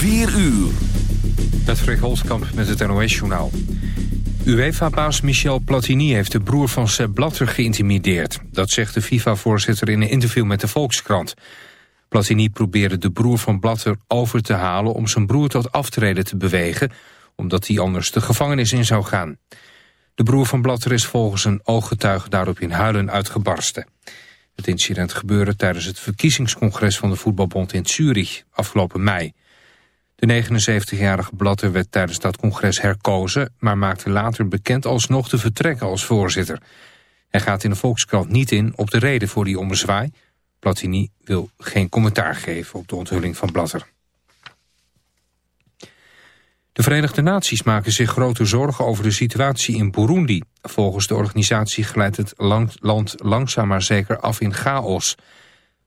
4 uur. Patrick Holtkamp met het NOS-journaal. UEFA-baas Michel Platini heeft de broer van Sepp Blatter geïntimideerd. Dat zegt de FIFA-voorzitter in een interview met de Volkskrant. Platini probeerde de broer van Blatter over te halen... om zijn broer tot aftreden te bewegen... omdat hij anders de gevangenis in zou gaan. De broer van Blatter is volgens een ooggetuige daarop in huilen uitgebarsten. Het incident gebeurde tijdens het verkiezingscongres van de voetbalbond in Zurich afgelopen mei. De 79-jarige Blatter werd tijdens dat congres herkozen... maar maakte later bekend alsnog te vertrekken als voorzitter. Hij gaat in de Volkskrant niet in op de reden voor die ommezwaai. Platini wil geen commentaar geven op de onthulling van Blatter. De Verenigde Naties maken zich grote zorgen over de situatie in Burundi. Volgens de organisatie glijdt het land langzaam maar zeker af in chaos.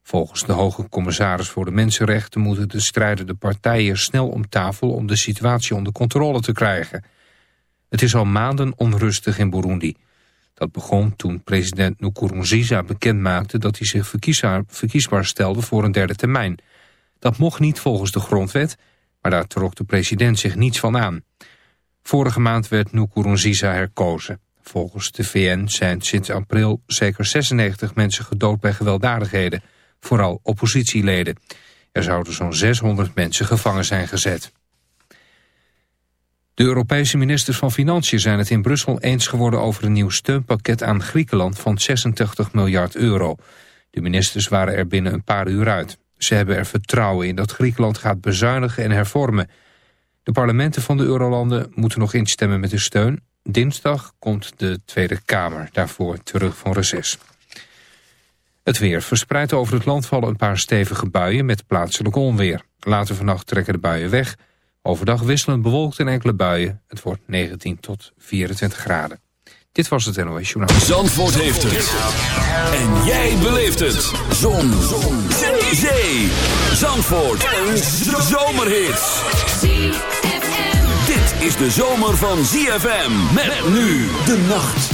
Volgens de hoge commissaris voor de mensenrechten moeten de strijdende partijen snel om tafel om de situatie onder controle te krijgen. Het is al maanden onrustig in Burundi. Dat begon toen president Nkurunziza bekendmaakte dat hij zich verkiesbaar stelde voor een derde termijn. Dat mocht niet volgens de grondwet maar daar trok de president zich niets van aan. Vorige maand werd Nkurunziza herkozen. Volgens de VN zijn sinds april zeker 96 mensen gedood bij gewelddadigheden, vooral oppositieleden. Er zouden zo'n 600 mensen gevangen zijn gezet. De Europese ministers van Financiën zijn het in Brussel eens geworden over een nieuw steunpakket aan Griekenland van 86 miljard euro. De ministers waren er binnen een paar uur uit. Ze hebben er vertrouwen in dat Griekenland gaat bezuinigen en hervormen. De parlementen van de eurolanden moeten nog instemmen met de steun. Dinsdag komt de Tweede Kamer daarvoor terug van reces. Het weer. Verspreid over het land vallen een paar stevige buien met plaatselijk onweer. Later vannacht trekken de buien weg. Overdag wisselend bewolkt en enkele buien. Het wordt 19 tot 24 graden. Dit was het NOS Journaal. Zandvoort heeft het. En jij beleeft het. Zon. Zon. Zee. Zandvoort. Een zomerhit. Dit is de zomer van ZFM. Met nu de nacht.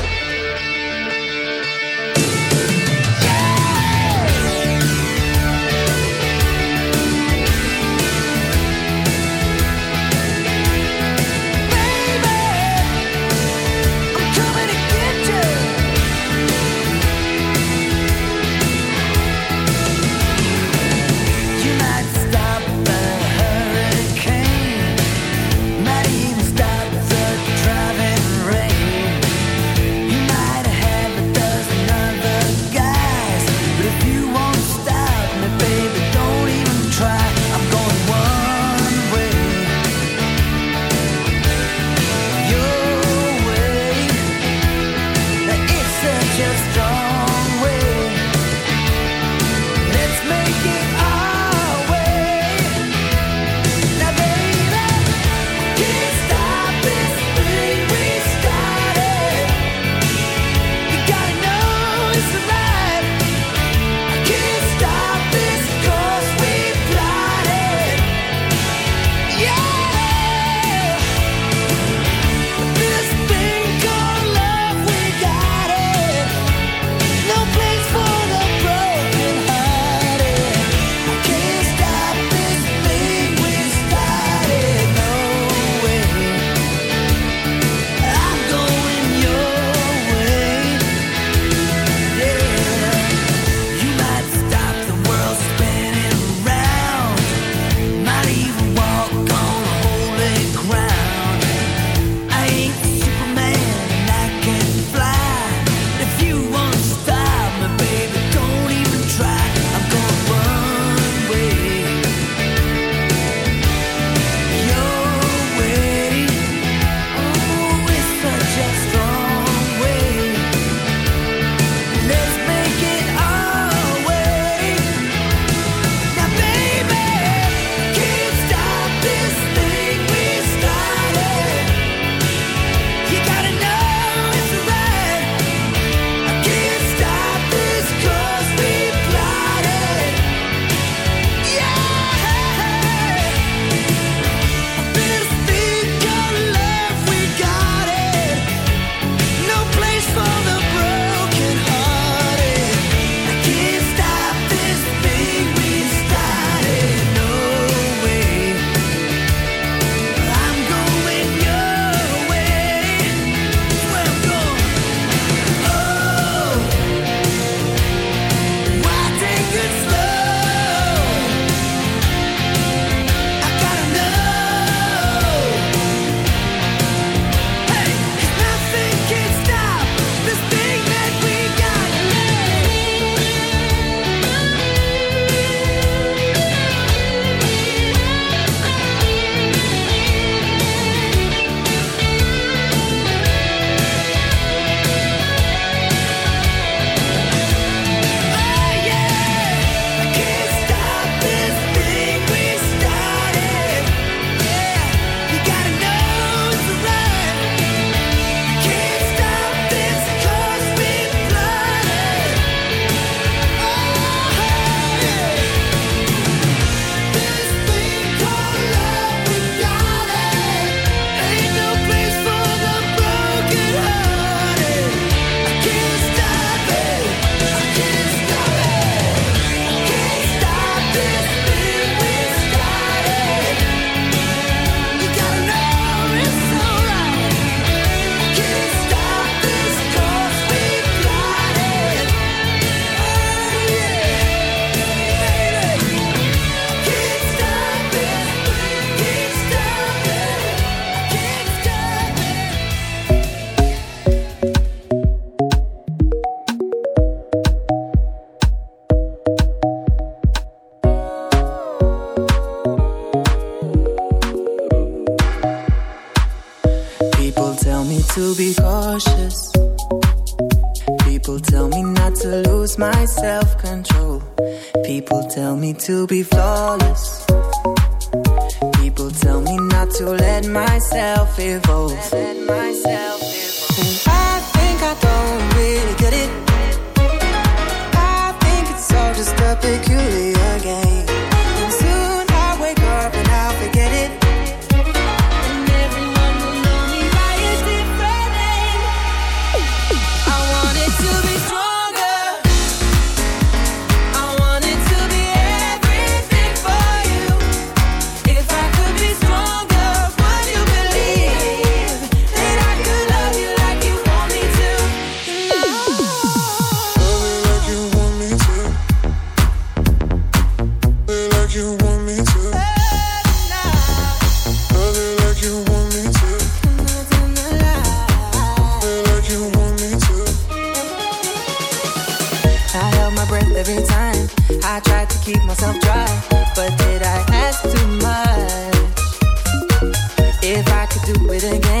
Ook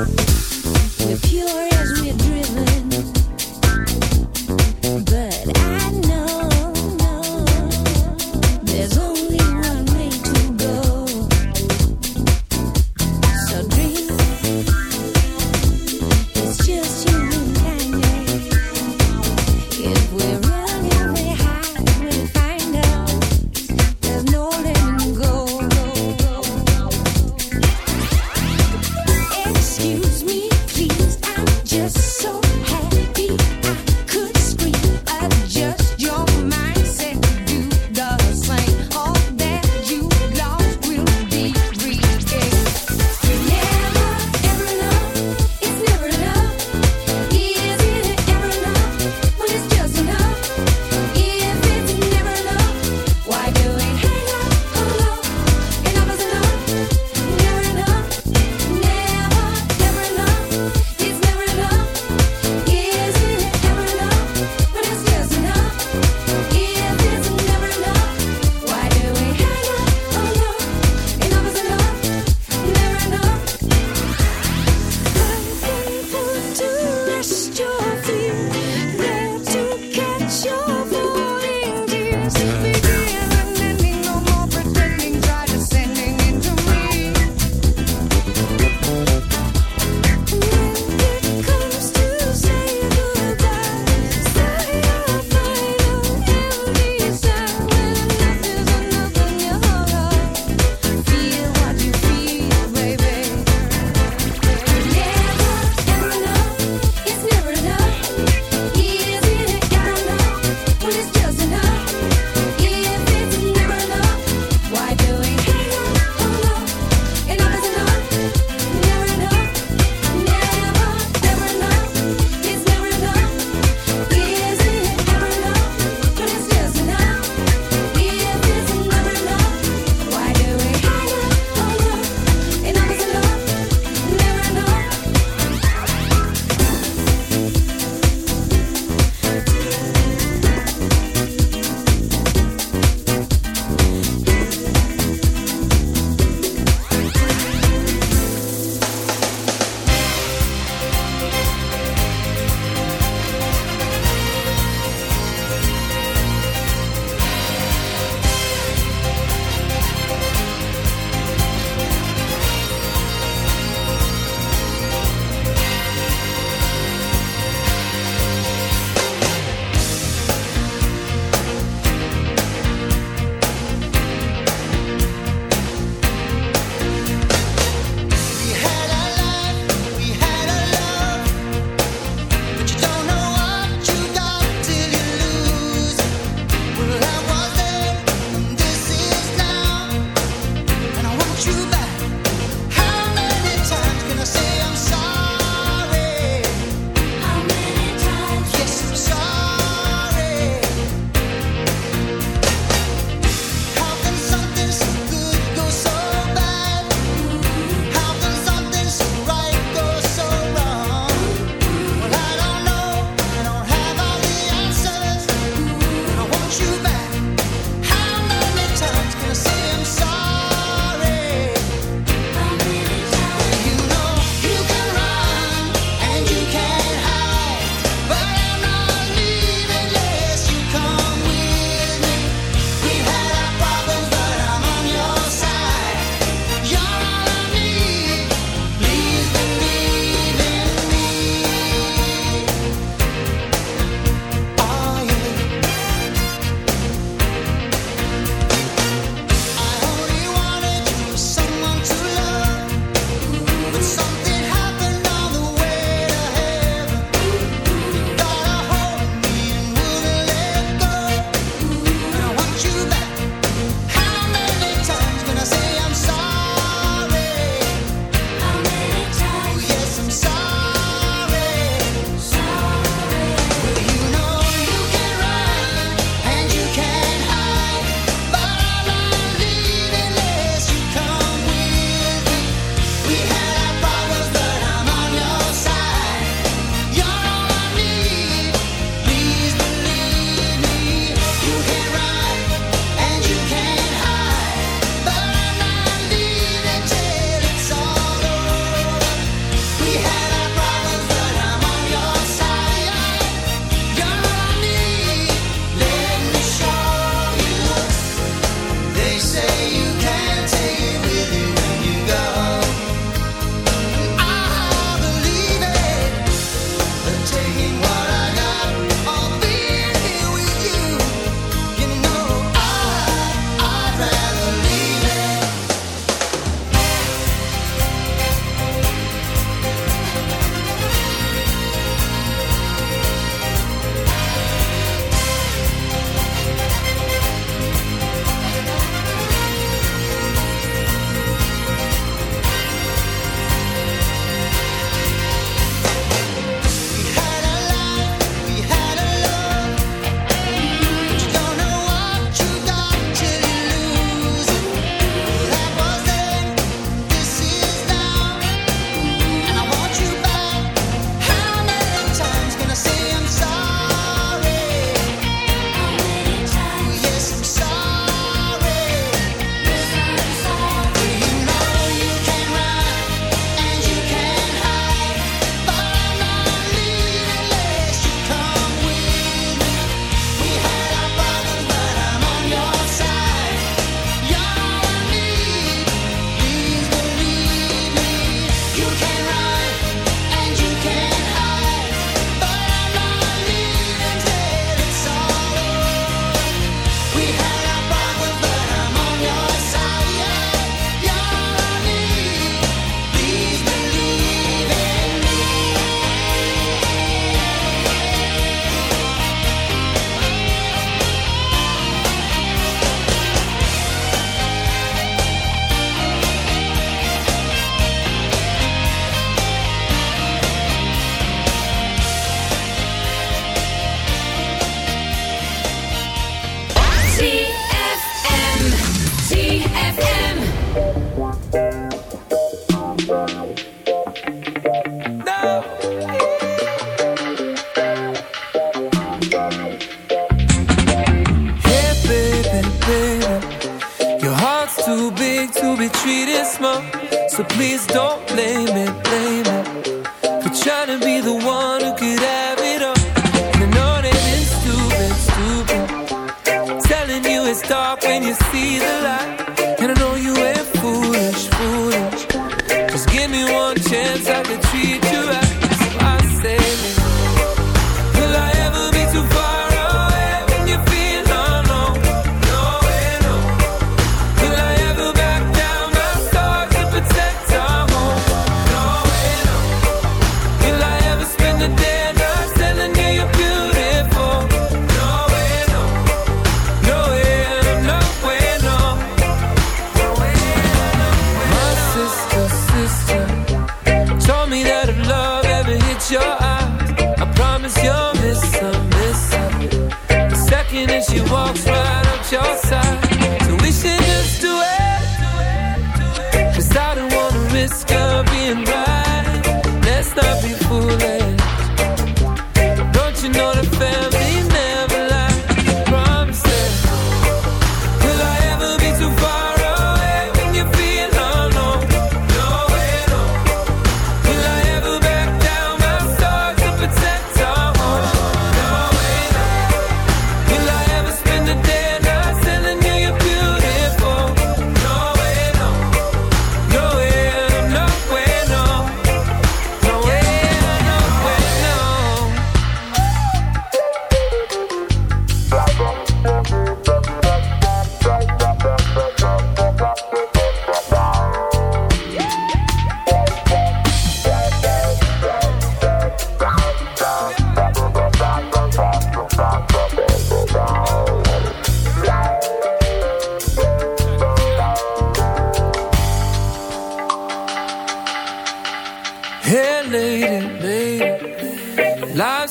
Excuse trying to be the one who could have it all. And I know that it's stupid, stupid. Telling you it's dark when you see the light.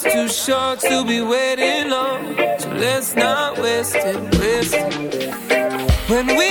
life's too short to be waiting long, so let's not waste it. Waste it. When we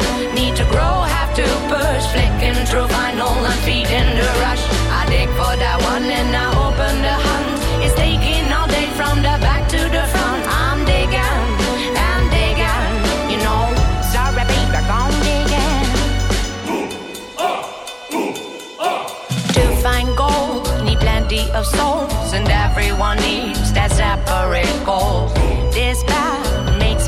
need to grow, have to push. Flicking through vinyl and feeding the rush. I dig for that one and I open the hunt. It's taking all day from the back to the front. I'm digging, I'm digging, you know. Sorry, baby, I'm digging. To find gold, need plenty of souls, and everyone needs that separate gold. This path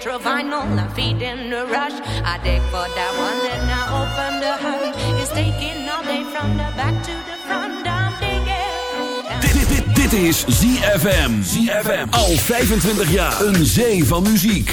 to vinyl, rush. I dig for that one, open the from the back to the front. Dit, dit, dit is ZFM. ZFM. Al 25 jaar. Een zee van muziek.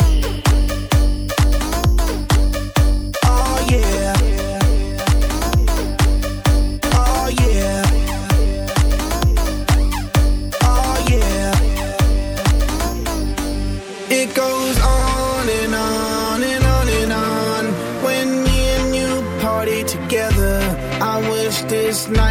last night.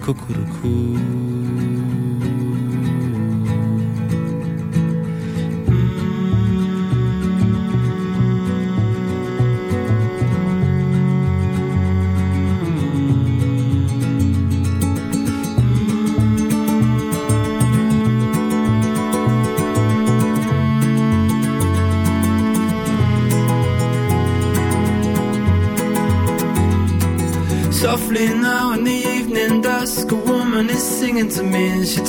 cuckoo.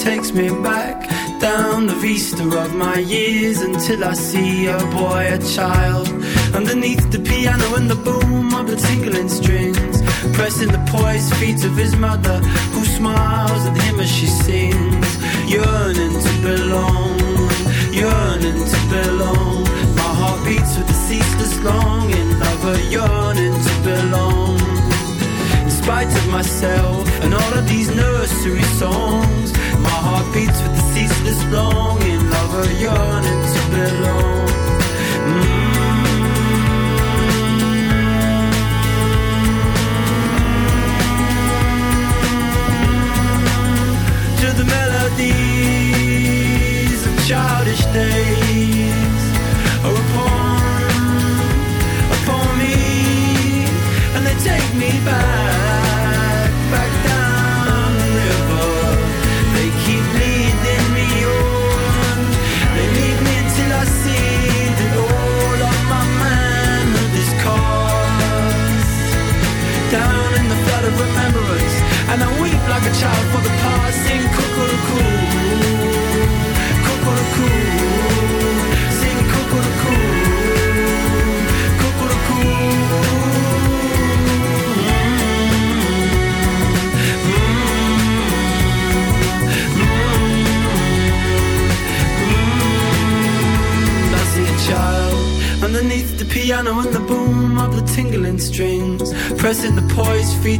Takes me back down the vista of my years until I see a boy, a child, underneath the piano and the boom of the tingling strings, pressing the poised feet of his mother, who smiles at him as she sings, yearning to belong, yearning to belong. My heart beats with a ceaseless longing a yearning to belong In spite of myself and all of these nursery songs. Beats with the ceaseless longing of a yearning to belong.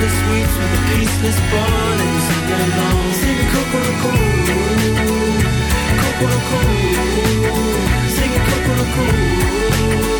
Heart beats with the peaceless burning, singing along, singing Kokoroko, Kokoroko, singing Kokoroko, singing